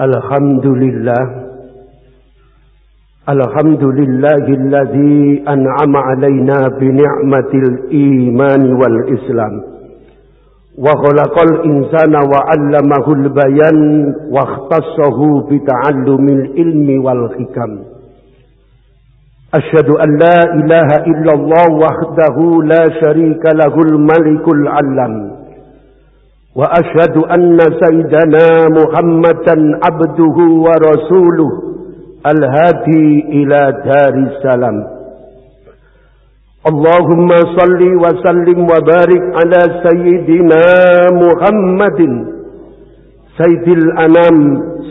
الحمد لله الحمد لله الذي أنعم علينا بنعمة الإيمان والإسلام. وخلق الإنسان وعلمه البيان واختصه بتعلم العلم والحكم. أشهد أن لا إله إلا الله وحده لا شريك له الملك العلم. وأشهد أن سيدنا محمدا عبده ورسوله الهادي إلى دار السلام. اللهم صل وسلم وبارك على سيدنا محمد سيد الأنام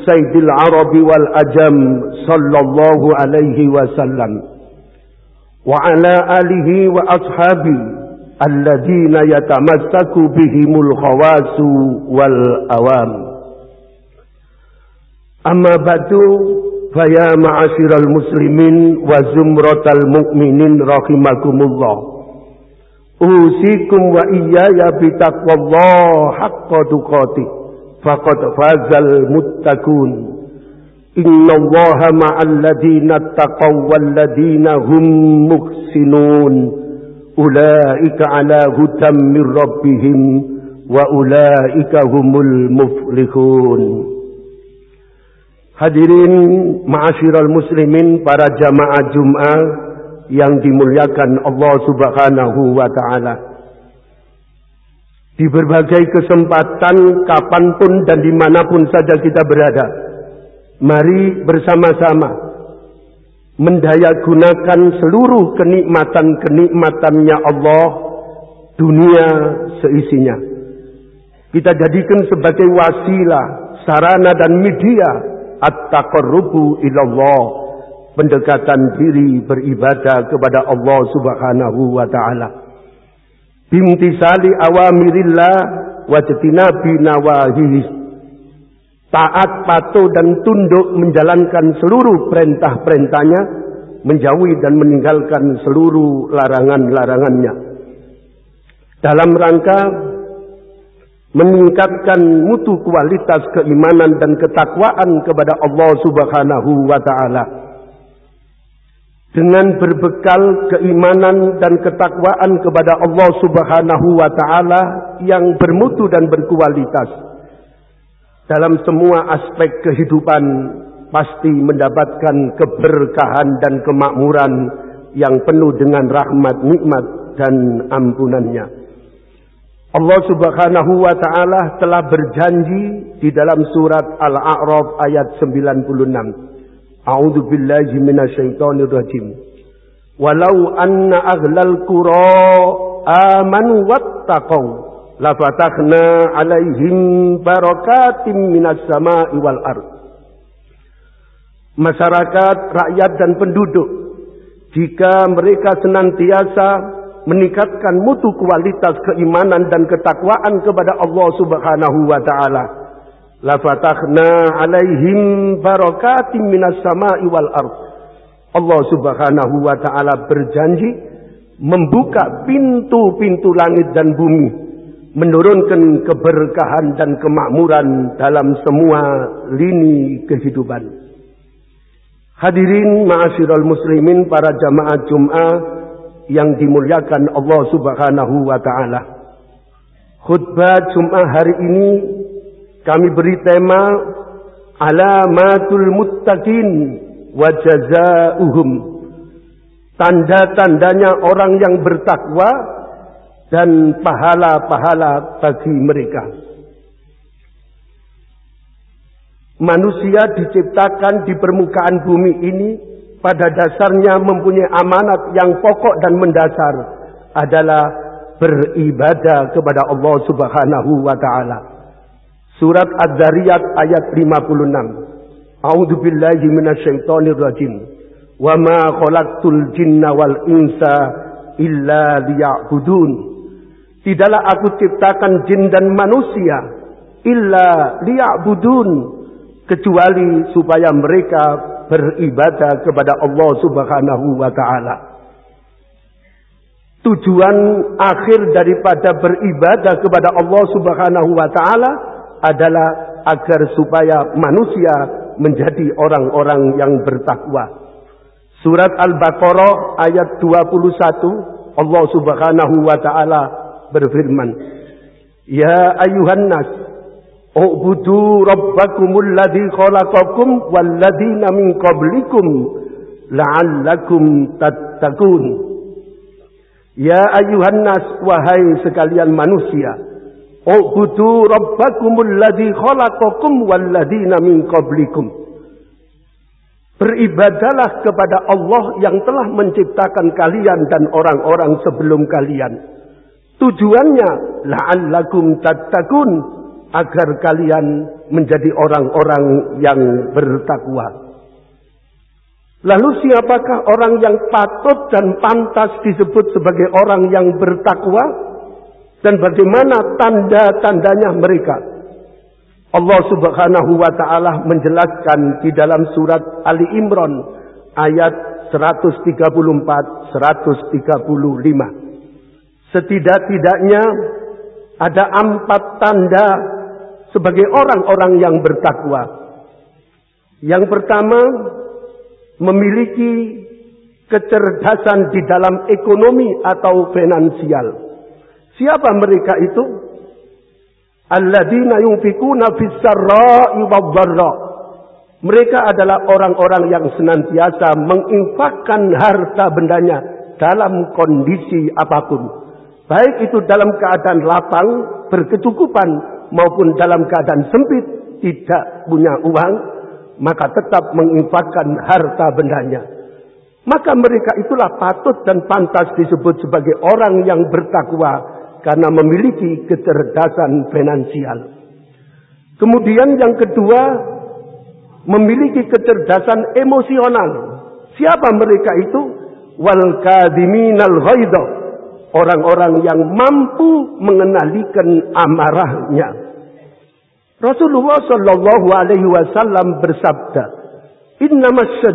سيد العرب والأجم صلى الله عليه وسلم. وعلى آله وأصحابه الذين يتمسك بهم الخواص والأوام. أما بعد فيا معاشر المسلمين وزمرة المؤمنين رحمكم الله أوصيكم وإياي بتقوى الله حق تقاته فقد فاز المتقون. إن الله مع الذين اتقوا والذين هم محسنون. ulaika ala hudam min rabbihim wa ulaika humul muflihun Hadirin ma'asyiral muslimin para jamaah Jum'ah yang dimuliakan Allah Subhanahu wa taala. Di berbagai kesempatan kapan pun dan di mana pun saja kita berada. Mari bersama-sama mendaya gunakan seluruh kenikmatan-kenikmatannya Allah dunia seisinya. Kita jadikan sebagai wasilah, sarana dan media at-taqarrubu ilallah, pendekatan diri beribadah kepada Allah Subhanahu wa taala. Bimtisali awamirillah wa jtinabi nawahihi taat, patuh dan tunduk menjalankan seluruh perintah-perintahnya, menjauhi dan meninggalkan seluruh larangan-larangannya. Dalam rangka meningkatkan mutu kualitas keimanan dan ketakwaan kepada Allah Subhanahu wa taala. Dengan berbekal keimanan dan ketakwaan kepada Allah Subhanahu wa taala yang bermutu dan berkualitas dalam semua aspek kehidupan pasti mendapatkan keberkahan dan kemakmuran yang penuh dengan rahmat, nikmat dan ampunannya. Allah Subhanahu wa taala telah berjanji di dalam surat Al-A'raf ayat 96. A'udzu billahi minasyaitonir rajim. Walau anna aghlal qura amanu wattaqau lafatahna alaihim barakatim minas sama'i wal ard. Masyarakat, rakyat dan penduduk jika mereka senantiasa meningkatkan mutu kualitas keimanan dan ketakwaan kepada Allah Subhanahu wa taala, lafatahna alaihim barakatim minas sama'i wal ard. Allah Subhanahu wa taala berjanji membuka pintu-pintu langit dan bumi menurunkan keberkahan dan kemakmuran dalam semua lini kehidupan. Hadirin ma'asyiral muslimin para jamaah Jum'ah yang dimuliakan Allah Subhanahu wa taala. Khutbah Jum'ah hari ini kami beri tema alamatul muttaqin wa jazaa'uhum. Tanda-tandanya orang yang bertakwa dan pahala-pahala bagi mereka. Manusia diciptakan di permukaan bumi ini pada dasarnya mempunyai amanat yang pokok dan mendasar adalah beribadah kepada Allah Subhanahu wa taala. Surat Az-Zariyat ayat 56. A'udzu billahi minasyaitonir rajim. Wa ma khalaqtul jinna wal insa illa liya'budun. Tidaklah aku ciptakan jin dan manusia illa liya'budun kecuali supaya mereka beribadah kepada Allah Subhanahu wa taala. Tujuan akhir daripada beribadah kepada Allah Subhanahu wa taala adalah agar supaya manusia menjadi orang-orang yang bertakwa. Surat Al-Baqarah ayat 21 Allah Subhanahu wa taala berfirman, "Ya ayuhan nas, ubudu rabbakumul ladzi khalaqakum wal ladzina min qablikum la'allakum tattaqun." Ya ayuhan nas, wahai sekalian manusia, ubudu rabbakumul ladzi khalaqakum wal ladzina min qablikum Beribadalah kepada Allah yang telah menciptakan kalian dan orang-orang sebelum kalian. Tujuannya la'allakum tattaqun agar kalian menjadi orang-orang yang bertakwa. Lalu siapakah orang yang patut dan pantas disebut sebagai orang yang bertakwa? Dan bagaimana tanda-tandanya mereka? Allah Subhanahu wa taala menjelaskan di dalam surat Ali Imran ayat 134 135. Setidak-tidaknya ada empat tanda sebagai orang-orang yang bertakwa. Yang pertama, memiliki kecerdasan di dalam ekonomi atau finansial. Siapa mereka itu? Alladzina yunfikuna fis sarra'i Mereka adalah orang-orang yang senantiasa menginfakkan harta bendanya dalam kondisi apa pun. Baik itu dalam keadaan lapang, berkecukupan, maupun dalam keadaan sempit, tidak punya uang, maka tetap menginfakkan harta bendanya. Maka mereka itulah patut dan pantas disebut sebagai orang yang bertakwa karena memiliki kecerdasan finansial. Kemudian yang kedua, memiliki kecerdasan emosional. Siapa mereka itu? Wal kadiminal ghaidah. Orang-orang yang mampu mengenalikan amarahnya. Rasulullah Shallallahu Alaihi Wasallam bersabda, Innamas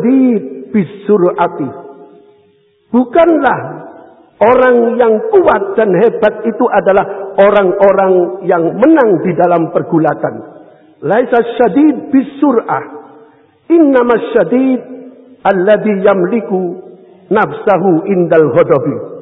bisur'ati. Bukanlah Orang yang kuat dan hebat itu adalah orang-orang yang menang di dalam pergulatan. Laisa syadid bisur'ah. Innama syadid alladhi yamliku nafsahu indal hodobi.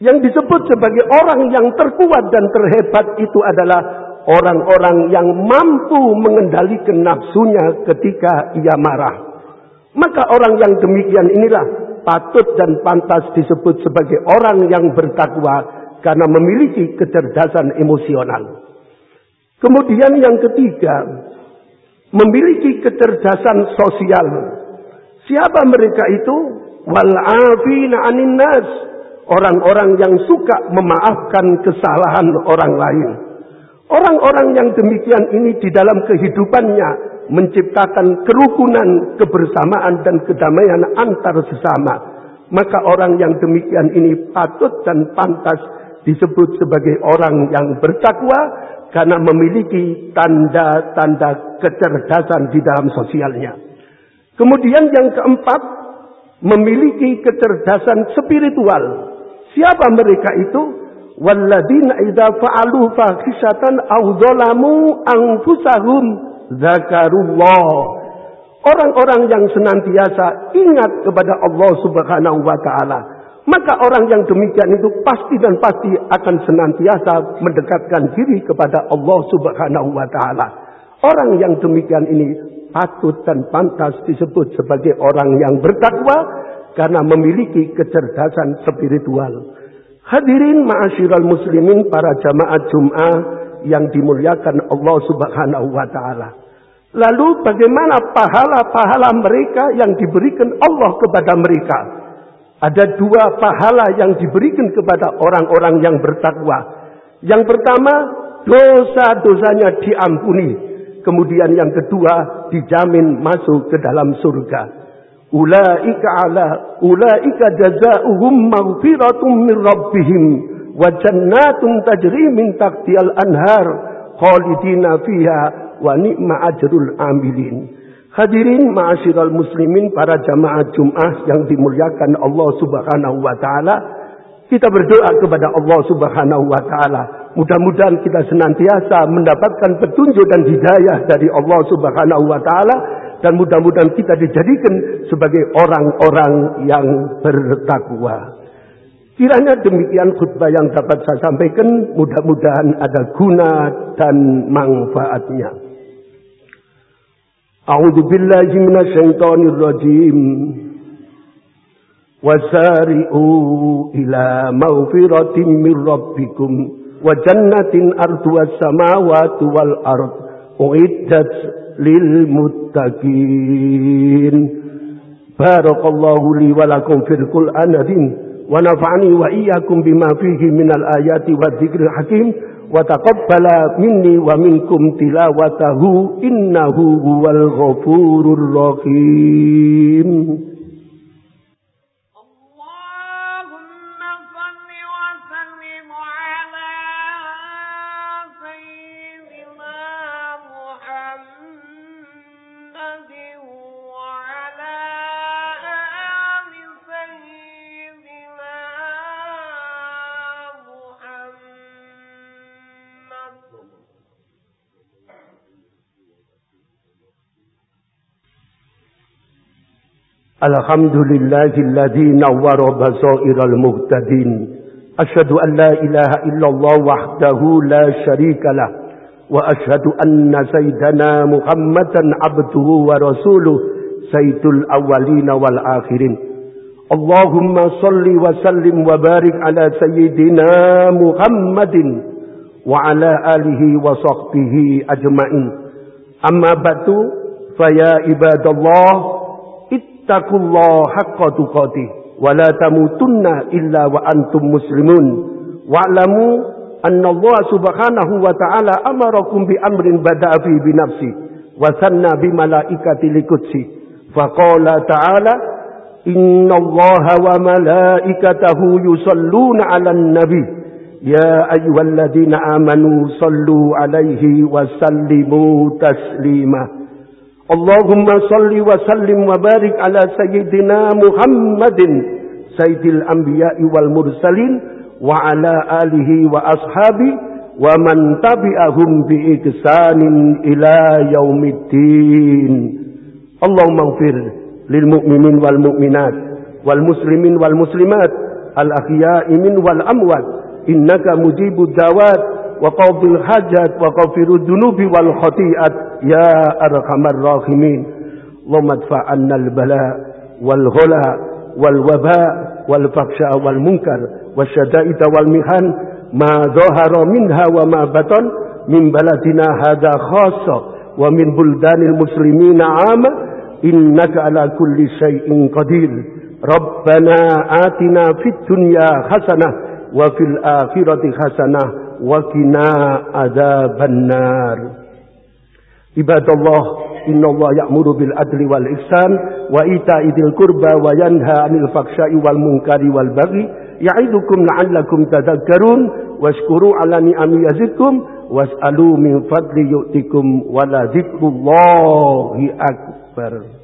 Yang disebut sebagai orang yang terkuat dan terhebat itu adalah orang-orang yang mampu mengendalikan nafsunya ketika ia marah. Maka orang yang demikian inilah patut dan pantas disebut sebagai orang yang bertakwa karena memiliki kecerdasan emosional. Kemudian yang ketiga, memiliki kecerdasan sosial. Siapa mereka itu? Wal anin nas. Orang-orang yang suka memaafkan kesalahan orang lain. Orang-orang yang demikian ini di dalam kehidupannya menciptakan kerukunan, kebersamaan dan kedamaian antar sesama. Maka orang yang demikian ini patut dan pantas disebut sebagai orang yang bertakwa karena memiliki tanda-tanda kecerdasan di dalam sosialnya. Kemudian yang keempat, memiliki kecerdasan spiritual. Siapa mereka itu? Walladina idza fa'alu fahisatan aw dzalamu anfusahum zakarullah. Orang-orang yang senantiasa ingat kepada Allah Subhanahu wa taala, maka orang yang demikian itu pasti dan pasti akan senantiasa mendekatkan diri kepada Allah Subhanahu wa taala. Orang yang demikian ini patut dan pantas disebut sebagai orang yang bertakwa karena memiliki kecerdasan spiritual. Hadirin ma'asyiral muslimin para jamaah Jum'ah yang dimuliakan Allah Subhanahu wa taala. Lalu bagaimana pahala-pahala mereka yang diberikan Allah kepada mereka? Ada dua pahala yang diberikan kepada orang-orang yang bertakwa. Yang pertama, dosa-dosanya diampuni. Kemudian yang kedua, dijamin masuk ke dalam surga. Ulaika ala ulaika jazaohum maghfiratum min rabbihim wa jannatun tajri min tahtihal anhar khalidina fiha wa ni'ma ajrul amilin. Hadirin ma'asyiral muslimin para jamaah Jumat yang dimuliakan Allah Subhanahu wa taala, kita berdoa kepada Allah Subhanahu wa taala Mudah-mudahan kita senantiasa mendapatkan petunjuk dan hidayah dari Allah Subhanahu wa taala dan mudah-mudahan kita dijadikan sebagai orang-orang yang bertakwa. Kiranya demikian khutbah yang dapat saya sampaikan, mudah-mudahan ada guna dan manfaatnya. A'udzu billahi minasyaitonir rajim. Wasari'u ila maghfiratin min rabbikum wa jannatin arduha samawati wal ard lil muttaqin. Barakallahu li wa lakum fil Qur'anil ونفعني وإياكم بما فيه من الآيات والذكر الحكيم وتقبل مني ومنكم تلاوته إنه هو الغفور الرحيم الحمد لله الذي نور بصائر المهتدين أشهد أن لا إله إلا الله وحده لا شريك له وأشهد أن سيدنا محمدا عبده ورسوله سيد الأولين والآخرين اللهم صل وسلم وبارك على سيدنا محمد وعلى آله وصحبه أجمعين أما بعد فيا عباد الله اتقوا الله حق تقاته ولا تموتن إلا وأنتم مسلمون. واعلموا أن الله سبحانه وتعالى أمركم بأمر بدأ فيه بنفسه وثنى بملائكة لقدسه. فقال تعالى إن الله وملائكته يصلون على النبي. يا أيها الذين آمنوا صلوا عليه وسلموا تسليماً. اللهم صل وسلم وبارك على سيدنا محمد سيد الأنبياء والمرسلين وعلى آله وأصحابه ومن تبعهم بإحسان إلى يوم الدين. اللهم اغفر للمؤمنين والمؤمنات والمسلمين والمسلمات الأحياء من والأموات إنك مجيب الدعوات. وقضي الحاجات وغفر الذنوب والخطيئات. يا أرحم الراحمين. اللهم ادفع عنا البلاء والغلا والوباء والفحشاء والمنكر والشدائد والمحن ما ظهر منها وما بطن من بلدنا هذا خاصة ومن بلدان المسلمين عامة إنك على كل شيء قدير. ربنا آتنا في الدنيا حسنة وفي الآخرة حسنة وقنا عذاب النار. عباد الله إن الله يأمر بالعدل والإحسان وإيتاء ذي القربى وينهى عن الفحشاء والمنكر والبغي. يعظكم لعلكم تذكرون. واشكروا على نعم يزدكم. واسألوا من فضل يؤتكم ولذكر الله أكبر.